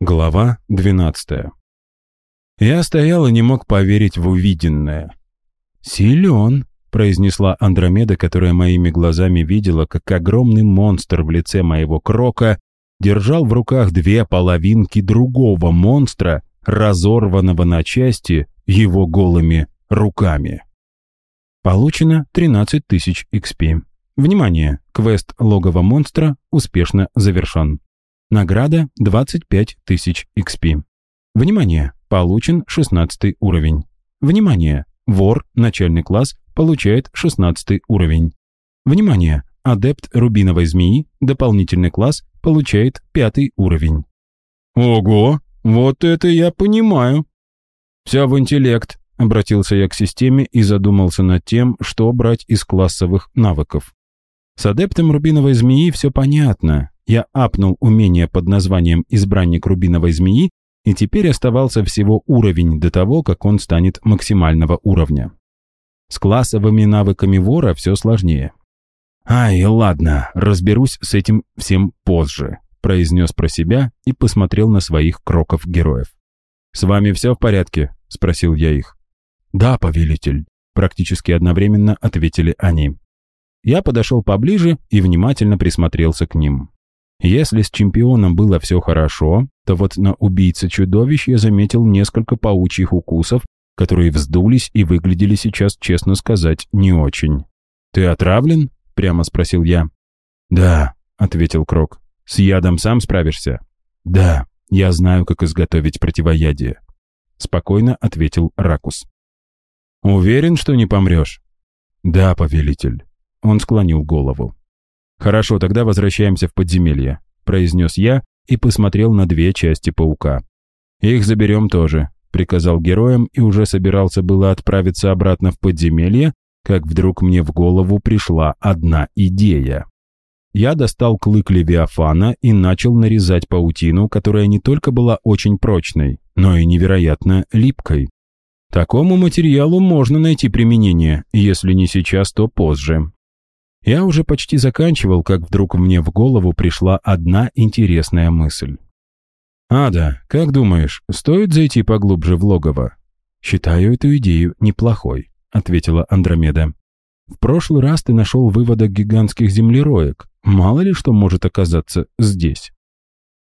Глава 12. Я стоял и не мог поверить в увиденное. «Силен», — произнесла Андромеда, которая моими глазами видела, как огромный монстр в лице моего крока держал в руках две половинки другого монстра, разорванного на части его голыми руками. Получено 13 тысяч XP. Внимание! Квест «Логово монстра» успешно завершен. Награда 25 тысяч XP. Внимание! Получен 16 уровень. Внимание! Вор, начальный класс, получает 16 уровень. Внимание! Адепт рубиновой змеи, дополнительный класс, получает 5 уровень. Ого! Вот это я понимаю! Все в интеллект, обратился я к системе и задумался над тем, что брать из классовых навыков. С адептом рубиновой змеи все понятно. Я апнул умение под названием «Избранник рубиновой змеи» и теперь оставался всего уровень до того, как он станет максимального уровня. С классовыми навыками вора все сложнее. «Ай, ладно, разберусь с этим всем позже», произнес про себя и посмотрел на своих кроков-героев. «С вами все в порядке?» – спросил я их. «Да, повелитель», – практически одновременно ответили они. Я подошел поближе и внимательно присмотрелся к ним. Если с чемпионом было все хорошо, то вот на убийце чудовищ я заметил несколько паучьих укусов, которые вздулись и выглядели сейчас, честно сказать, не очень. «Ты отравлен?» – прямо спросил я. «Да», – ответил Крок. «С ядом сам справишься?» «Да, я знаю, как изготовить противоядие», – спокойно ответил Ракус. «Уверен, что не помрешь?» «Да, повелитель». Он склонил голову. «Хорошо, тогда возвращаемся в подземелье», – произнес я и посмотрел на две части паука. «Их заберем тоже», – приказал героям и уже собирался было отправиться обратно в подземелье, как вдруг мне в голову пришла одна идея. Я достал клык Левиафана и начал нарезать паутину, которая не только была очень прочной, но и невероятно липкой. Такому материалу можно найти применение, если не сейчас, то позже. Я уже почти заканчивал, как вдруг мне в голову пришла одна интересная мысль. «Ада, как думаешь, стоит зайти поглубже в логово?» «Считаю эту идею неплохой», — ответила Андромеда. «В прошлый раз ты нашел выводок гигантских землероек. Мало ли что может оказаться здесь».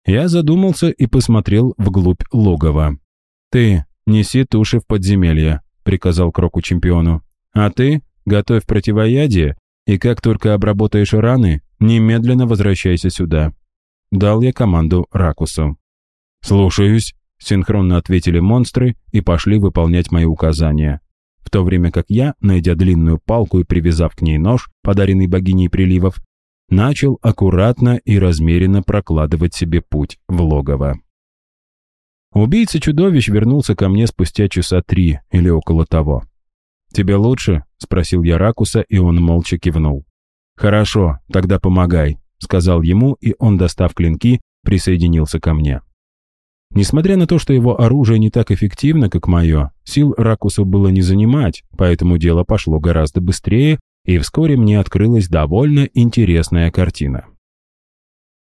Я задумался и посмотрел вглубь логова. «Ты неси туши в подземелье», — приказал Кроку чемпиону. «А ты готовь противоядие и как только обработаешь раны, немедленно возвращайся сюда». Дал я команду Ракусу. «Слушаюсь», — синхронно ответили монстры и пошли выполнять мои указания. В то время как я, найдя длинную палку и привязав к ней нож, подаренный богиней приливов, начал аккуратно и размеренно прокладывать себе путь в логово. Убийца чудовищ вернулся ко мне спустя часа три или около того. «Тебе лучше?» — спросил я Ракуса, и он молча кивнул. «Хорошо, тогда помогай», — сказал ему, и он, достав клинки, присоединился ко мне. Несмотря на то, что его оружие не так эффективно, как мое, сил Ракусу было не занимать, поэтому дело пошло гораздо быстрее, и вскоре мне открылась довольно интересная картина.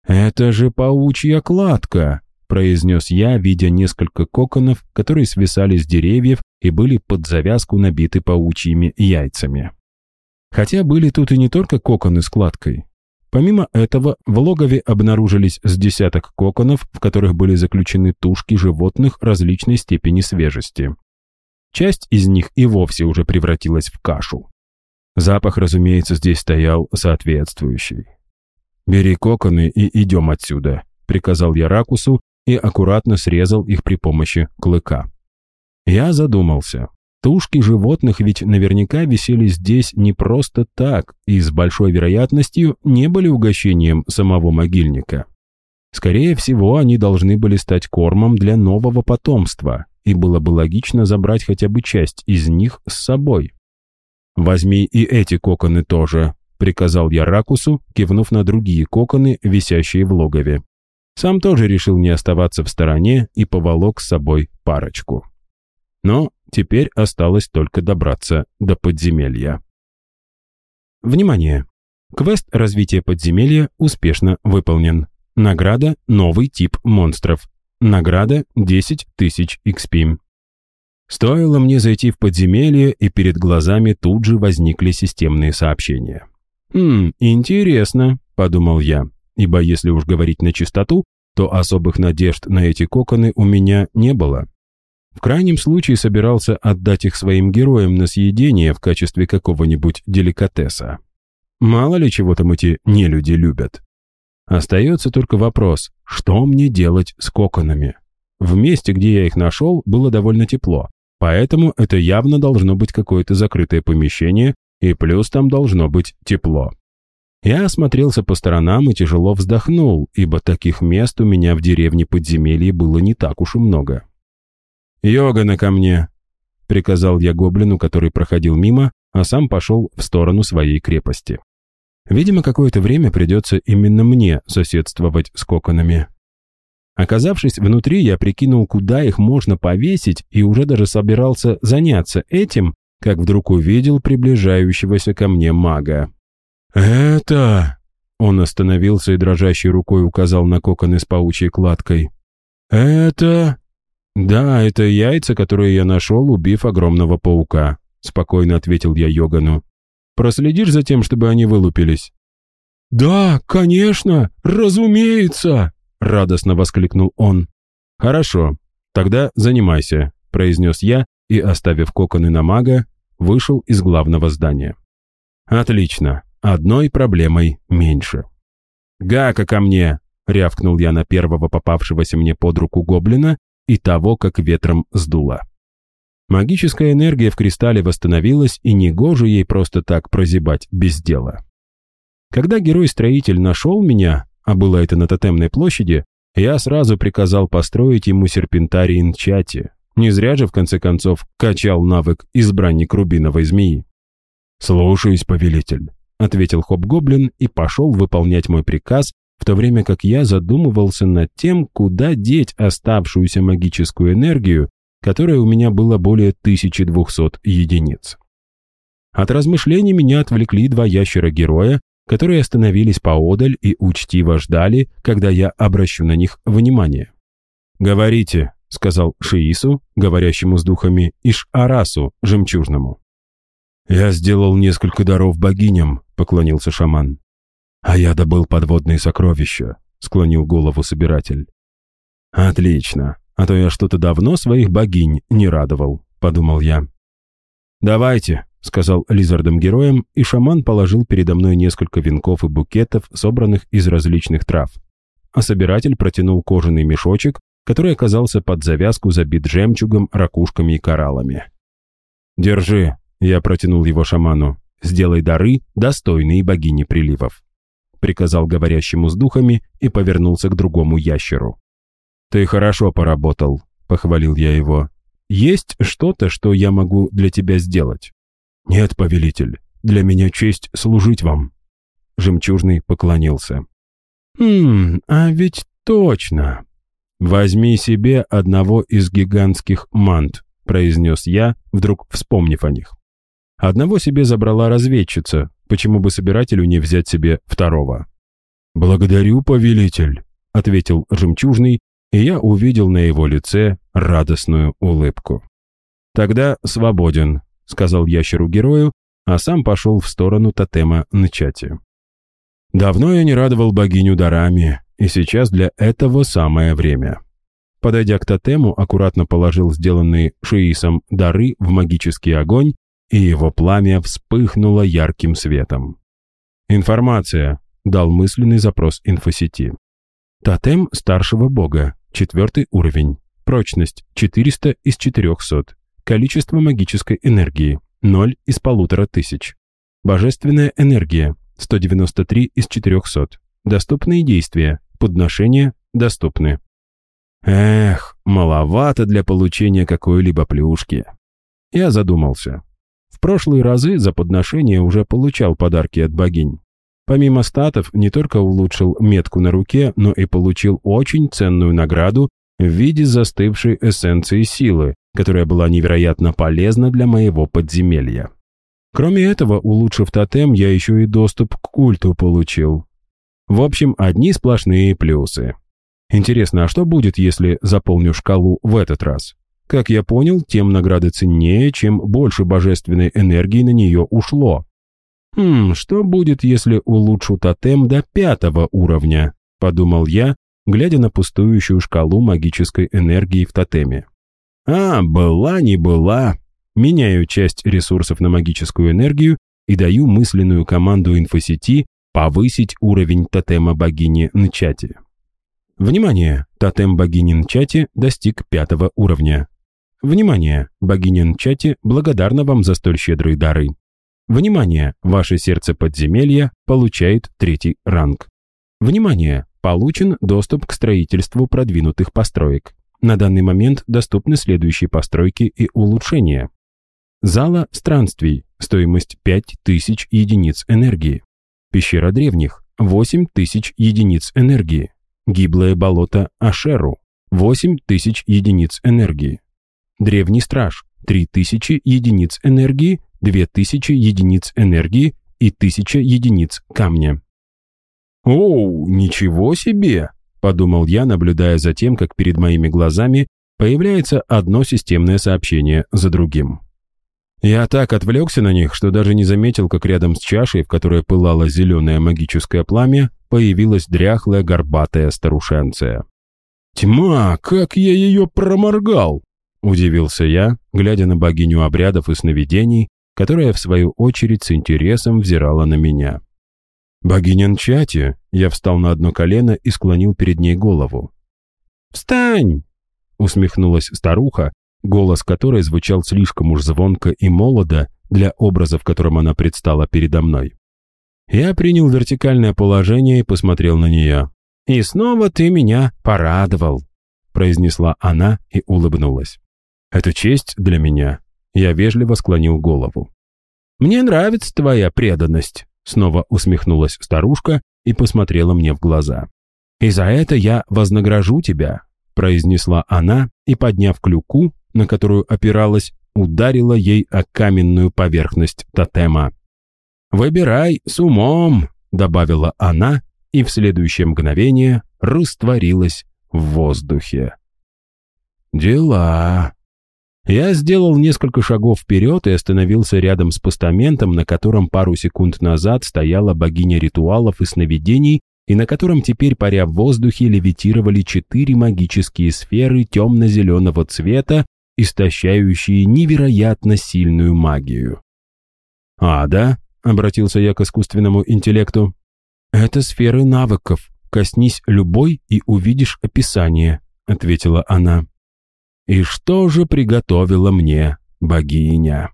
«Это же паучья кладка!» Произнес я, видя несколько коконов, которые свисали с деревьев и были под завязку набиты паучьими яйцами. Хотя были тут и не только коконы с кладкой. Помимо этого, в логове обнаружились с десяток коконов, в которых были заключены тушки животных различной степени свежести. Часть из них и вовсе уже превратилась в кашу. Запах, разумеется, здесь стоял соответствующий. «Бери коконы и идем отсюда», — приказал я Ракусу, и аккуратно срезал их при помощи клыка. Я задумался. Тушки животных ведь наверняка висели здесь не просто так и с большой вероятностью не были угощением самого могильника. Скорее всего, они должны были стать кормом для нового потомства, и было бы логично забрать хотя бы часть из них с собой. «Возьми и эти коконы тоже», — приказал я Ракусу, кивнув на другие коконы, висящие в логове. Сам тоже решил не оставаться в стороне и поволок с собой парочку. Но теперь осталось только добраться до подземелья. Внимание! Квест развития подземелья успешно выполнен. Награда «Новый тип монстров». Награда 10 тысяч XP. Стоило мне зайти в подземелье, и перед глазами тут же возникли системные сообщения. «Хм, интересно», — подумал я, ибо если уж говорить на чистоту, то особых надежд на эти коконы у меня не было. В крайнем случае собирался отдать их своим героям на съедение в качестве какого-нибудь деликатеса. Мало ли чего там эти нелюди любят. Остается только вопрос, что мне делать с коконами? В месте, где я их нашел, было довольно тепло, поэтому это явно должно быть какое-то закрытое помещение, и плюс там должно быть тепло. Я осмотрелся по сторонам и тяжело вздохнул, ибо таких мест у меня в деревне подземелье было не так уж и много. «Йогана ко мне!» — приказал я гоблину, который проходил мимо, а сам пошел в сторону своей крепости. Видимо, какое-то время придется именно мне соседствовать с коконами. Оказавшись внутри, я прикинул, куда их можно повесить, и уже даже собирался заняться этим, как вдруг увидел приближающегося ко мне мага. «Это...» Он остановился и дрожащей рукой указал на коконы с паучьей кладкой. «Это...» «Да, это яйца, которые я нашел, убив огромного паука», спокойно ответил я Йогану. «Проследишь за тем, чтобы они вылупились?» «Да, конечно, разумеется!» радостно воскликнул он. «Хорошо, тогда занимайся», произнес я и, оставив коконы на мага, вышел из главного здания. «Отлично, одной проблемой меньше». «Гака ко мне!» — рявкнул я на первого попавшегося мне под руку гоблина и того, как ветром сдуло. Магическая энергия в кристалле восстановилась, и негоже ей просто так прозябать без дела. Когда герой-строитель нашел меня, а было это на тотемной площади, я сразу приказал построить ему серпентарий Нчати. Не зря же, в конце концов, качал навык избранник рубиновой змеи. «Слушаюсь, повелитель», — ответил Хоп-Гоблин и пошел выполнять мой приказ, в то время как я задумывался над тем, куда деть оставшуюся магическую энергию, которая у меня было более 1200 единиц. От размышлений меня отвлекли два ящера-героя, которые остановились поодаль и учтиво ждали, когда я обращу на них внимание. «Говорите», — сказал Шиису, говорящему с духами, и Шарасу, жемчужному. «Я сделал несколько даров богиням», — поклонился шаман. «А я добыл подводные сокровища», — склонил голову собиратель. «Отлично, а то я что-то давно своих богинь не радовал», — подумал я. «Давайте», — сказал лизардом героям, и шаман положил передо мной несколько венков и букетов, собранных из различных трав. А собиратель протянул кожаный мешочек, который оказался под завязку забит жемчугом, ракушками и кораллами. «Держи», — я протянул его шаману, — «сделай дары, достойные богини приливов», — приказал говорящему с духами и повернулся к другому ящеру. «Ты хорошо поработал», — похвалил я его. «Есть что-то, что я могу для тебя сделать?» «Нет, повелитель, для меня честь служить вам». Жемчужный поклонился. «Хм, а ведь точно. Возьми себе одного из гигантских мант», произнес я, вдруг вспомнив о них. Одного себе забрала разведчица, почему бы собирателю не взять себе второго? «Благодарю, повелитель», — ответил жемчужный, и я увидел на его лице радостную улыбку. «Тогда свободен», — сказал ящеру-герою, а сам пошел в сторону тотема на чате. Давно я не радовал богиню дарами, и сейчас для этого самое время. Подойдя к тотему, аккуратно положил сделанные шиисом дары в магический огонь, и его пламя вспыхнуло ярким светом. «Информация», — дал мысленный запрос инфосети. Тотем старшего бога, четвертый уровень. Прочность 400 из 400. Количество магической энергии – 0 из полутора тысяч. Божественная энергия – 193 из 400. Доступные действия, подношения доступны. Эх, маловато для получения какой-либо плюшки. Я задумался. В прошлые разы за подношение уже получал подарки от богинь. Помимо статов, не только улучшил метку на руке, но и получил очень ценную награду в виде застывшей эссенции силы, которая была невероятно полезна для моего подземелья. Кроме этого, улучшив тотем, я еще и доступ к культу получил. В общем, одни сплошные плюсы. Интересно, а что будет, если заполню шкалу в этот раз? Как я понял, тем награды ценнее, чем больше божественной энергии на нее ушло. «Хм, что будет, если улучшу тотем до пятого уровня?» – подумал я, глядя на пустующую шкалу магической энергии в тотеме. «А, была не была». Меняю часть ресурсов на магическую энергию и даю мысленную команду инфосети повысить уровень тотема богини Нчати. Внимание! Тотем богини Нчати достиг пятого уровня. Внимание! Богиня Нчати благодарна вам за столь щедрые дары. Внимание! Ваше сердце подземелья получает третий ранг. Внимание! Получен доступ к строительству продвинутых построек. На данный момент доступны следующие постройки и улучшения. Зала странствий. Стоимость 5000 единиц энергии. Пещера древних. 8000 единиц энергии. Гиблое болото Ашеру. 8000 единиц энергии. Древний страж – 3000 единиц энергии, 2000 единиц энергии и 1000 единиц камня. «Оу, ничего себе!» – подумал я, наблюдая за тем, как перед моими глазами появляется одно системное сообщение за другим. Я так отвлекся на них, что даже не заметил, как рядом с чашей, в которой пылало зеленое магическое пламя, появилась дряхлая горбатая старушенция. «Тьма, как я ее проморгал!» Удивился я, глядя на богиню обрядов и сновидений, которая, в свою очередь, с интересом взирала на меня. «Богиня Нчати!» Я встал на одно колено и склонил перед ней голову. «Встань!» усмехнулась старуха, голос которой звучал слишком уж звонко и молодо для образа, в котором она предстала передо мной. Я принял вертикальное положение и посмотрел на нее. «И снова ты меня порадовал», произнесла она и улыбнулась. Это честь для меня. Я вежливо склонил голову. «Мне нравится твоя преданность», снова усмехнулась старушка и посмотрела мне в глаза. «И за это я вознагражу тебя», произнесла она и, подняв клюку, на которую опиралась, ударила ей о каменную поверхность тотема. «Выбирай с умом», добавила она и в следующее мгновение растворилась в воздухе. «Дела», я сделал несколько шагов вперед и остановился рядом с постаментом, на котором пару секунд назад стояла богиня ритуалов и сновидений, и на котором теперь, паря в воздухе, левитировали четыре магические сферы темно-зеленого цвета, истощающие невероятно сильную магию. «А, да?» — обратился я к искусственному интеллекту. «Это сферы навыков. Коснись любой и увидишь описание», — ответила она. И что же приготовила мне богиня?